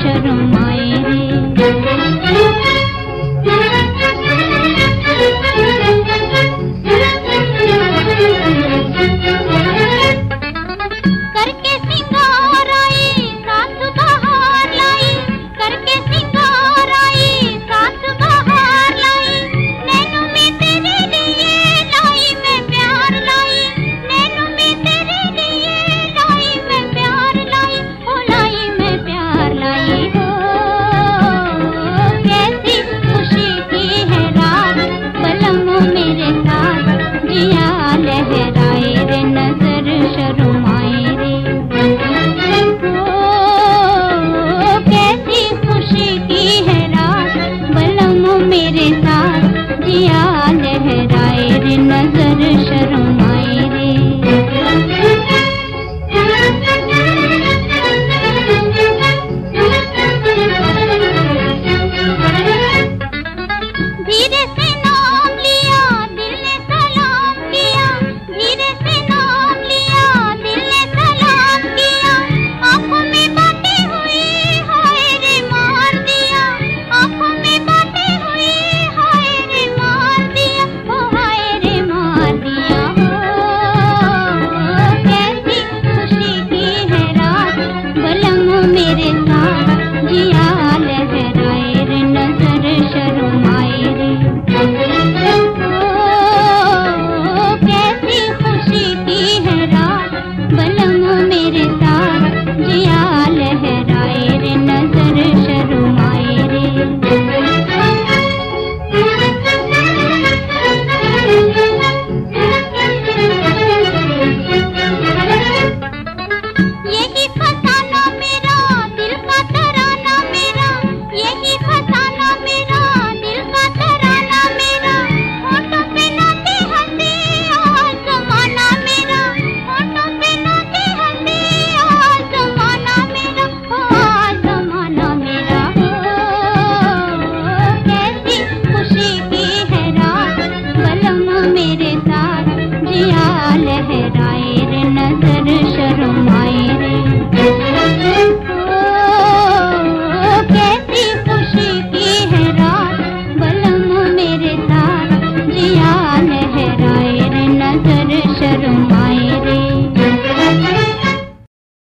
शरण नदियाँ लहरा लहरा